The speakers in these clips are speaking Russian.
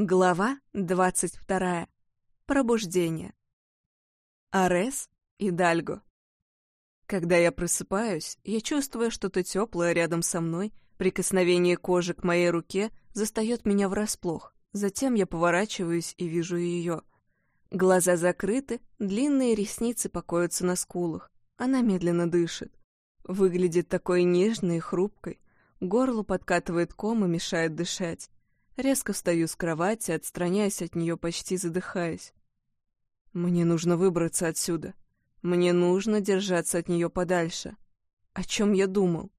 Глава двадцать вторая. Пробуждение. Арес и Дальго. Когда я просыпаюсь, я чувствую что-то теплое рядом со мной, прикосновение кожи к моей руке застает меня врасплох. Затем я поворачиваюсь и вижу ее. Глаза закрыты, длинные ресницы покоятся на скулах. Она медленно дышит. Выглядит такой нежной и хрупкой. Горло подкатывает ком и мешает дышать. Резко встаю с кровати, отстраняясь от нее, почти задыхаясь. Мне нужно выбраться отсюда. Мне нужно держаться от нее подальше. О чем я думал?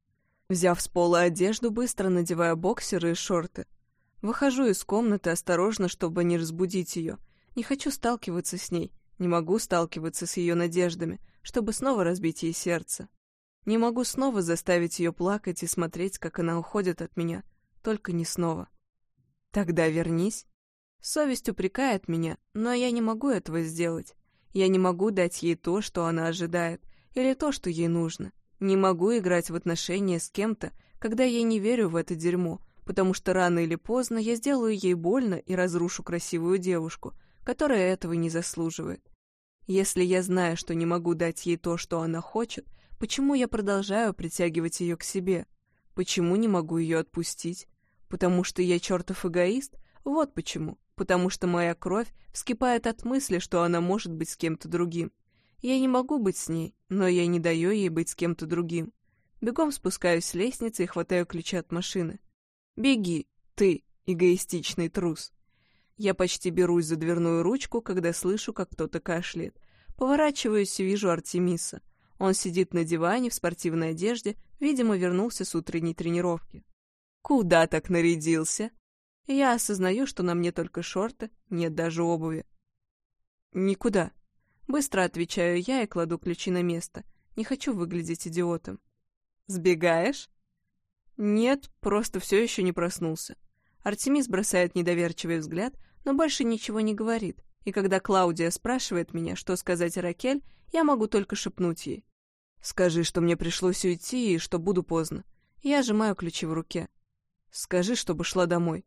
Взяв с пола одежду, быстро надеваю боксеры и шорты. Выхожу из комнаты осторожно, чтобы не разбудить ее. Не хочу сталкиваться с ней. Не могу сталкиваться с ее надеждами, чтобы снова разбить ей сердце. Не могу снова заставить ее плакать и смотреть, как она уходит от меня. Только не снова. Тогда вернись. Совесть упрекает меня, но я не могу этого сделать. Я не могу дать ей то, что она ожидает, или то, что ей нужно. Не могу играть в отношения с кем-то, когда я не верю в это дерьмо, потому что рано или поздно я сделаю ей больно и разрушу красивую девушку, которая этого не заслуживает. Если я знаю, что не могу дать ей то, что она хочет, почему я продолжаю притягивать ее к себе? Почему не могу ее отпустить? Потому что я чертов эгоист? Вот почему. Потому что моя кровь вскипает от мысли, что она может быть с кем-то другим. Я не могу быть с ней, но я не даю ей быть с кем-то другим. Бегом спускаюсь с лестницы и хватаю ключи от машины. «Беги, ты, эгоистичный трус!» Я почти берусь за дверную ручку, когда слышу, как кто-то кашляет. Поворачиваюсь и вижу Артемиса. Он сидит на диване в спортивной одежде, видимо, вернулся с утренней тренировки. Куда так нарядился? Я осознаю, что на мне только шорты, нет даже обуви. Никуда. Быстро отвечаю я и кладу ключи на место. Не хочу выглядеть идиотом. Сбегаешь? Нет, просто все еще не проснулся. Артемис бросает недоверчивый взгляд, но больше ничего не говорит. И когда Клаудия спрашивает меня, что сказать Ракель, я могу только шепнуть ей. «Скажи, что мне пришлось уйти и что буду поздно». Я сжимаю ключи в руке. Скажи, чтобы шла домой.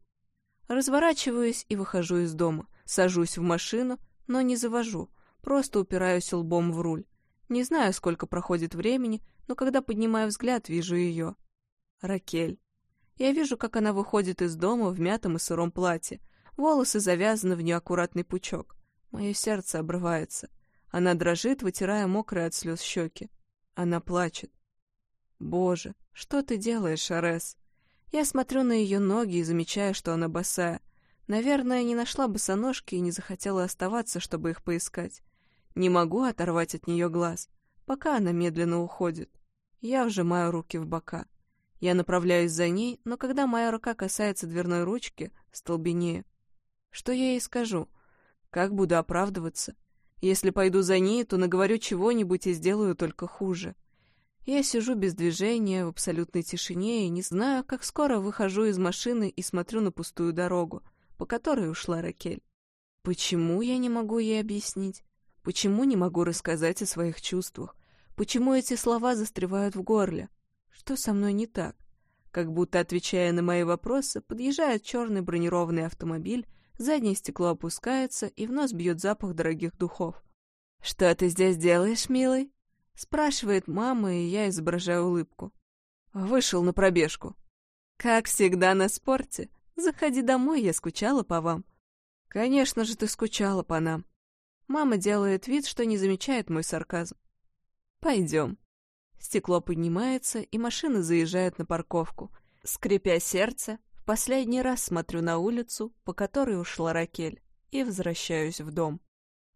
Разворачиваюсь и выхожу из дома. Сажусь в машину, но не завожу. Просто упираюсь лбом в руль. Не знаю, сколько проходит времени, но когда поднимаю взгляд, вижу ее. Ракель. Я вижу, как она выходит из дома в мятом и сыром платье. Волосы завязаны в неаккуратный пучок. Мое сердце обрывается. Она дрожит, вытирая мокрые от слез щеки. Она плачет. «Боже, что ты делаешь, Арес?» Я смотрю на ее ноги и замечаю, что она босая. Наверное, не нашла босоножки и не захотела оставаться, чтобы их поискать. Не могу оторвать от нее глаз, пока она медленно уходит. Я вжимаю руки в бока. Я направляюсь за ней, но когда моя рука касается дверной ручки, столбенею. Что я ей скажу? Как буду оправдываться? Если пойду за ней, то наговорю чего-нибудь и сделаю только хуже. Я сижу без движения, в абсолютной тишине и не знаю, как скоро выхожу из машины и смотрю на пустую дорогу, по которой ушла Ракель. Почему я не могу ей объяснить? Почему не могу рассказать о своих чувствах? Почему эти слова застревают в горле? Что со мной не так? Как будто, отвечая на мои вопросы, подъезжает черный бронированный автомобиль, заднее стекло опускается, и в нос бьет запах дорогих духов. «Что ты здесь делаешь, милый?» Спрашивает мама, и я изображаю улыбку. Вышел на пробежку. Как всегда на спорте. Заходи домой, я скучала по вам. Конечно же, ты скучала по нам. Мама делает вид, что не замечает мой сарказм. Пойдем. Стекло поднимается, и машина заезжает на парковку. Скрипя сердце, в последний раз смотрю на улицу, по которой ушла Ракель, и возвращаюсь в дом.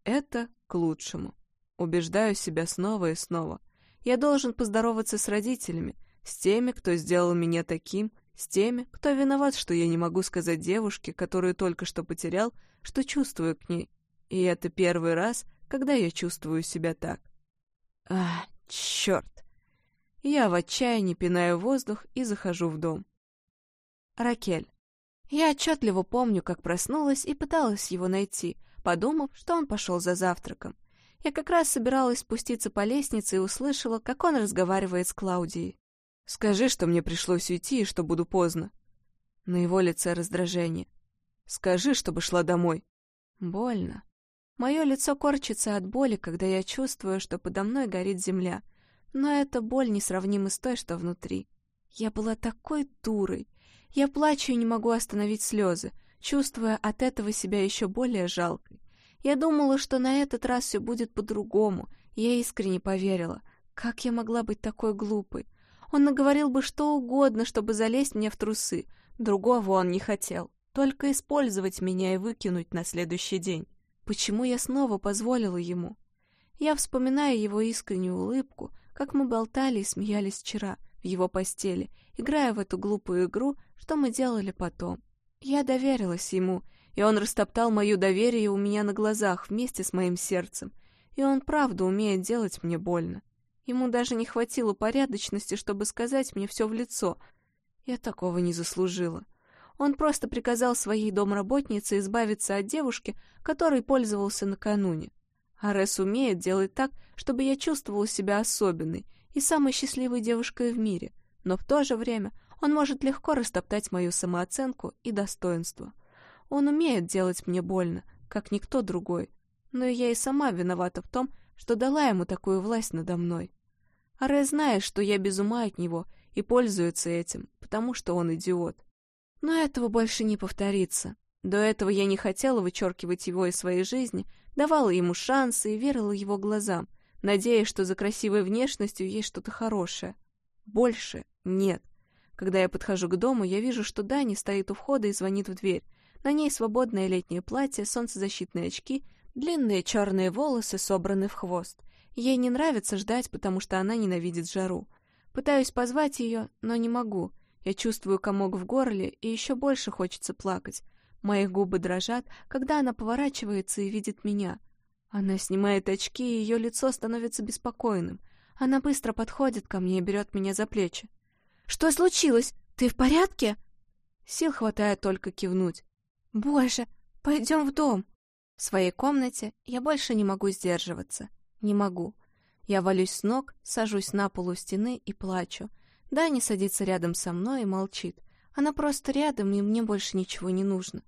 Это к лучшему. Убеждаю себя снова и снова. Я должен поздороваться с родителями, с теми, кто сделал меня таким, с теми, кто виноват, что я не могу сказать девушке, которую только что потерял, что чувствую к ней. И это первый раз, когда я чувствую себя так. А, черт! Я в отчаянии пинаю воздух и захожу в дом. Ракель. Я отчетливо помню, как проснулась и пыталась его найти, подумав, что он пошел за завтраком. Я как раз собиралась спуститься по лестнице и услышала, как он разговаривает с Клаудией. «Скажи, что мне пришлось уйти и что буду поздно». На его лице раздражение. Скажи, чтобы шла домой. Больно. Мое лицо корчится от боли, когда я чувствую, что подо мной горит земля. Но эта боль несравнима с той, что внутри. Я была такой дурой. Я плачу и не могу остановить слезы, чувствуя от этого себя еще более жалкой. Я думала, что на этот раз все будет по-другому. Я искренне поверила. Как я могла быть такой глупой? Он наговорил бы что угодно, чтобы залезть мне в трусы. Другого он не хотел. Только использовать меня и выкинуть на следующий день. Почему я снова позволила ему? Я вспоминаю его искреннюю улыбку, как мы болтали и смеялись вчера в его постели, играя в эту глупую игру, что мы делали потом. Я доверилась ему, и он растоптал мое доверие у меня на глазах вместе с моим сердцем, и он правда умеет делать мне больно. Ему даже не хватило порядочности, чтобы сказать мне все в лицо. Я такого не заслужила. Он просто приказал своей домработнице избавиться от девушки, которой пользовался накануне. Арес умеет делать так, чтобы я чувствовала себя особенной и самой счастливой девушкой в мире, но в то же время он может легко растоптать мою самооценку и достоинство. Он умеет делать мне больно, как никто другой, но я и сама виновата в том, что дала ему такую власть надо мной. Аре знает, что я без ума от него и пользуется этим, потому что он идиот. Но этого больше не повторится. До этого я не хотела вычеркивать его из своей жизни, давала ему шансы и верила его глазам, надеясь, что за красивой внешностью есть что-то хорошее. Больше нет. Когда я подхожу к дому, я вижу, что Дани стоит у входа и звонит в дверь. На ней свободное летнее платье, солнцезащитные очки, длинные черные волосы собраны в хвост. Ей не нравится ждать, потому что она ненавидит жару. Пытаюсь позвать ее, но не могу. Я чувствую комок в горле, и еще больше хочется плакать. Мои губы дрожат, когда она поворачивается и видит меня. Она снимает очки, и ее лицо становится беспокойным. Она быстро подходит ко мне и берет меня за плечи. «Что случилось? Ты в порядке?» Сил хватает только кивнуть. «Боже, пойдем в дом!» В своей комнате я больше не могу сдерживаться. Не могу. Я валюсь с ног, сажусь на полу стены и плачу. Дани садится рядом со мной и молчит. Она просто рядом, и мне больше ничего не нужно.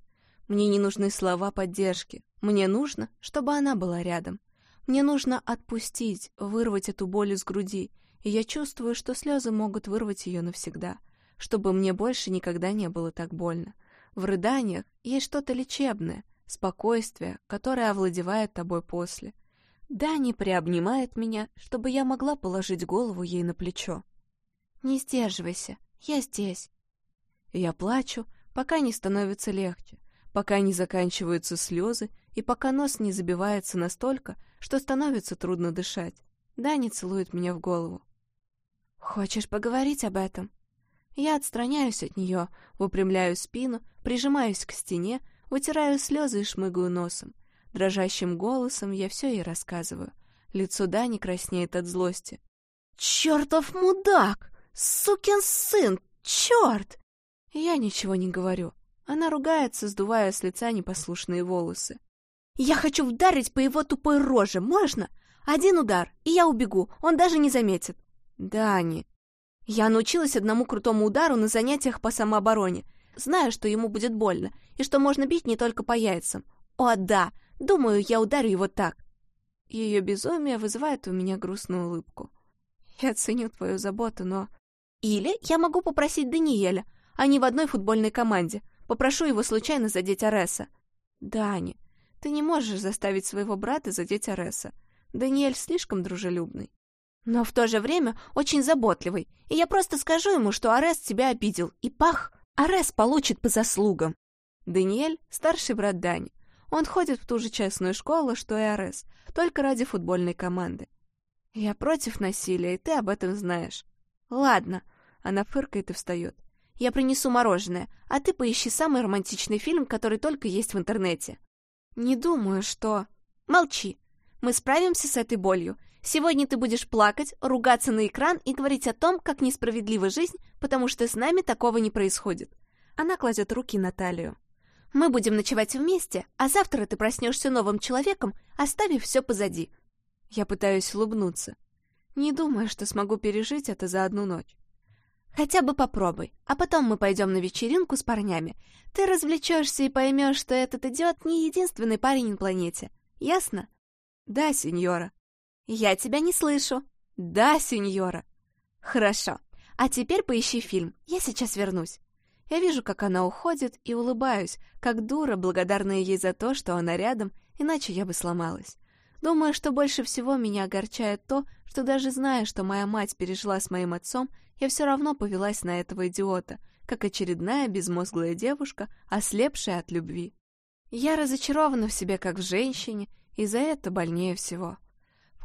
Мне не нужны слова поддержки. Мне нужно, чтобы она была рядом. Мне нужно отпустить, вырвать эту боль из груди, и я чувствую, что слезы могут вырвать ее навсегда, чтобы мне больше никогда не было так больно. В рыданиях есть что-то лечебное, спокойствие, которое овладевает тобой после. Дани приобнимает меня, чтобы я могла положить голову ей на плечо. «Не сдерживайся, я здесь». Я плачу, пока не становится легче, пока не заканчиваются слезы и пока нос не забивается настолько, что становится трудно дышать. Дани целует меня в голову. «Хочешь поговорить об этом?» Я отстраняюсь от нее, выпрямляю спину, прижимаюсь к стене, вытираю слезы и шмыгаю носом. Дрожащим голосом я все ей рассказываю. Лицо Дани краснеет от злости. «Чертов мудак! Сукин сын! Черт!» Я ничего не говорю. Она ругается, сдувая с лица непослушные волосы. «Я хочу вдарить по его тупой роже, можно? Один удар, и я убегу, он даже не заметит». «Дани...» Я научилась одному крутому удару на занятиях по самообороне. Знаю, что ему будет больно, и что можно бить не только по яйцам. О, да, Думаю, я ударю его так. Ее безумие вызывает у меня грустную улыбку. Я ценю твою заботу, но... Или я могу попросить Даниэля. Они в одной футбольной команде. Попрошу его случайно задеть Ареса. Дани, ты не можешь заставить своего брата задеть Ареса. Даниэль слишком дружелюбный. Но в то же время очень заботливый, и я просто скажу ему, что Арес тебя обидел, и пах, Арес получит по заслугам. Даниэль — старший брат Дани. Он ходит в ту же частную школу, что и Арес, только ради футбольной команды. Я против насилия, и ты об этом знаешь. Ладно, она фыркает и встает. Я принесу мороженое, а ты поищи самый романтичный фильм, который только есть в интернете. Не думаю, что... Молчи. Мы справимся с этой болью. Сегодня ты будешь плакать, ругаться на экран и говорить о том, как несправедлива жизнь, потому что с нами такого не происходит. Она кладет руки на талию. Мы будем ночевать вместе, а завтра ты проснешься новым человеком, оставив все позади. Я пытаюсь улыбнуться. Не думаю, что смогу пережить это за одну ночь. Хотя бы попробуй, а потом мы пойдем на вечеринку с парнями. Ты развлечешься и поймешь, что этот идиот не единственный парень на планете. Ясно? Да, сеньора. Я тебя не слышу. Да, сеньора. Хорошо. А теперь поищи фильм. Я сейчас вернусь. Я вижу, как она уходит, и улыбаюсь, как дура, благодарная ей за то, что она рядом, иначе я бы сломалась. Думаю, что больше всего меня огорчает то, что даже зная, что моя мать пережила с моим отцом, я все равно повелась на этого идиота, как очередная безмозглая девушка, ослепшая от любви. Я разочарована в себе как в женщине, и за это больнее всего.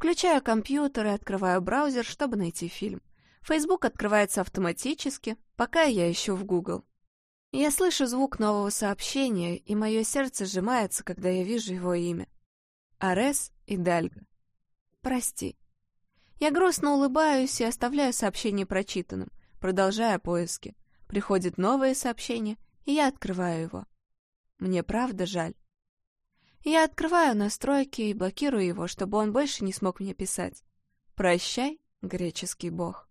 Включаю компьютер и открываю браузер, чтобы найти фильм. Facebook открывается автоматически, пока я ищу в Google. Я слышу звук нового сообщения, и мое сердце сжимается, когда я вижу его имя. Арес и Дальга. Прости. Я грустно улыбаюсь и оставляю сообщение прочитанным, продолжая поиски. Приходит новое сообщение, и я открываю его. Мне правда жаль. Я открываю настройки и блокирую его, чтобы он больше не смог мне писать. Прощай, греческий бог.